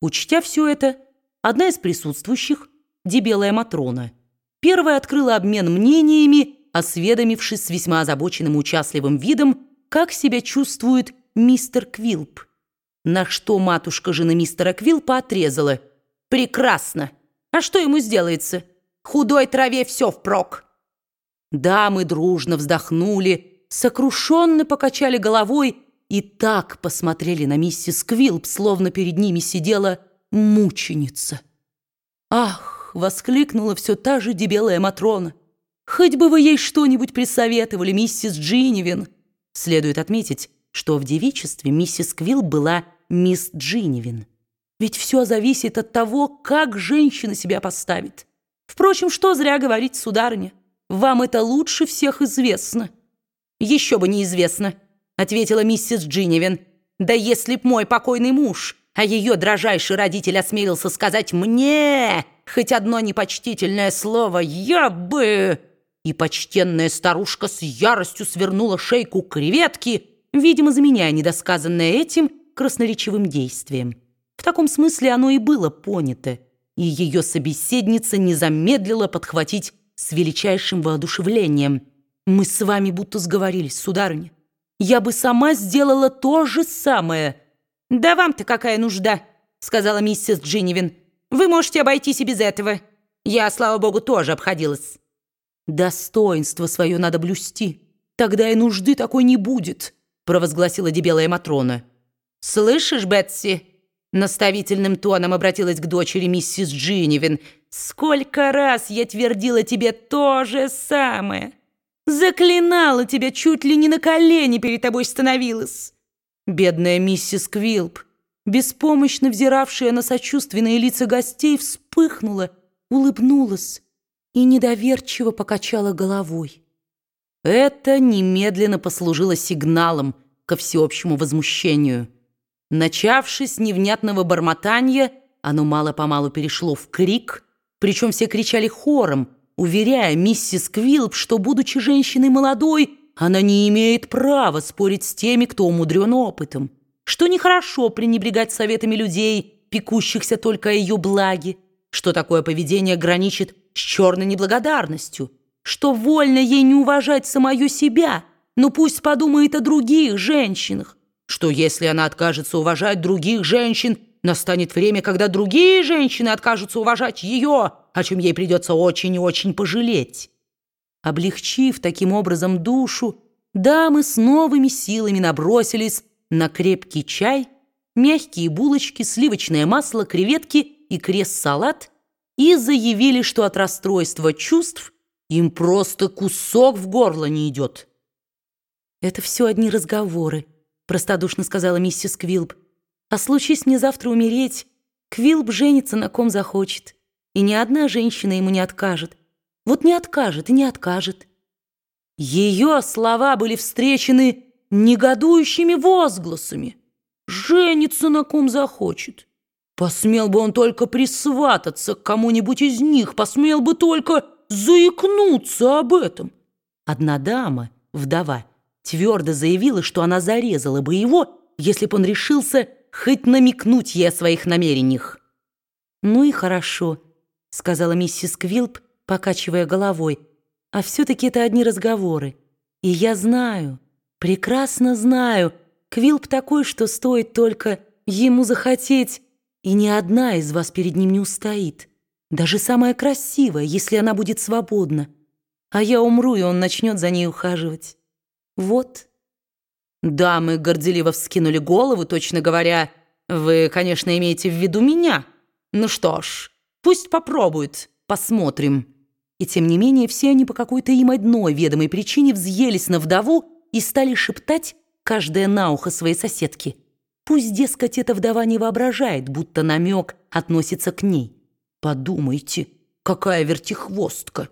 Учтя все это, одна из присутствующих, дебелая Матрона, первая открыла обмен мнениями, осведомившись с весьма озабоченным и участливым видом, как себя чувствует мистер Квилп. На что матушка жены мистера Квилпа отрезала. «Прекрасно! А что ему сделается? Худой траве все впрок!» Дамы дружно вздохнули, сокрушенно покачали головой и так посмотрели на миссис Квилп, словно перед ними сидела мученица. «Ах!» — воскликнула все та же дебелая Матрона. «Хоть бы вы ей что-нибудь присоветовали, миссис Джинивин!» Следует отметить, что в девичестве миссис Квилл была мисс Джинивин. Ведь все зависит от того, как женщина себя поставит. Впрочем, что зря говорить, сударыня. Вам это лучше всех известно». «Еще бы неизвестно», — ответила миссис Джиневин. «Да если б мой покойный муж, а ее дрожайший родитель осмелился сказать мне хоть одно непочтительное слово, я бы...» И почтенная старушка с яростью свернула шейку креветки, видимо, заменяя недосказанное этим красноречивым действием. В таком смысле оно и было понято, и ее собеседница не замедлила подхватить с величайшим воодушевлением. «Мы с вами будто сговорились, сударыня. Я бы сама сделала то же самое». «Да вам-то какая нужда?» — сказала миссис Джинивин. «Вы можете обойтись и без этого. Я, слава богу, тоже обходилась». «Достоинство свое надо блюсти. Тогда и нужды такой не будет», — провозгласила дебелая Матрона. «Слышишь, Бетси?» Наставительным тоном обратилась к дочери миссис Джинивин. «Сколько раз я твердила тебе то же самое! Заклинала тебя, чуть ли не на колени перед тобой становилась!» Бедная миссис Квилп, беспомощно взиравшая на сочувственные лица гостей, вспыхнула, улыбнулась и недоверчиво покачала головой. Это немедленно послужило сигналом ко всеобщему возмущению – Начавшись невнятного бормотания, оно мало-помалу перешло в крик, причем все кричали хором, уверяя миссис Квилп, что, будучи женщиной молодой, она не имеет права спорить с теми, кто умудрен опытом, что нехорошо пренебрегать советами людей, пекущихся только о ее благе, что такое поведение граничит с черной неблагодарностью, что вольно ей не уважать самое себя, но пусть подумает о других женщинах, что если она откажется уважать других женщин, настанет время, когда другие женщины откажутся уважать ее, о чем ей придется очень и очень пожалеть. Облегчив таким образом душу, дамы с новыми силами набросились на крепкий чай, мягкие булочки, сливочное масло, креветки и крест-салат и заявили, что от расстройства чувств им просто кусок в горло не идет. Это все одни разговоры простодушно сказала миссис Квилп. «А случись мне завтра умереть, Квилп женится на ком захочет, и ни одна женщина ему не откажет. Вот не откажет и не откажет». Ее слова были встречены негодующими возгласами. «Женится на ком захочет». Посмел бы он только присвататься к кому-нибудь из них, посмел бы только заикнуться об этом. Одна дама, вдова, твердо заявила, что она зарезала бы его, если бы он решился хоть намекнуть ей о своих намерениях. «Ну и хорошо», — сказала миссис Квилп, покачивая головой. «А все-таки это одни разговоры. И я знаю, прекрасно знаю, Квилп такой, что стоит только ему захотеть, и ни одна из вас перед ним не устоит. Даже самая красивая, если она будет свободна. А я умру, и он начнет за ней ухаживать». «Вот». Дамы горделиво вскинули голову, точно говоря, «Вы, конечно, имеете в виду меня. Ну что ж, пусть попробуют, посмотрим». И тем не менее все они по какой-то им одной ведомой причине взъелись на вдову и стали шептать, каждая на ухо своей соседки. Пусть, дескать, эта вдова не воображает, будто намек относится к ней. Подумайте, какая вертихвостка!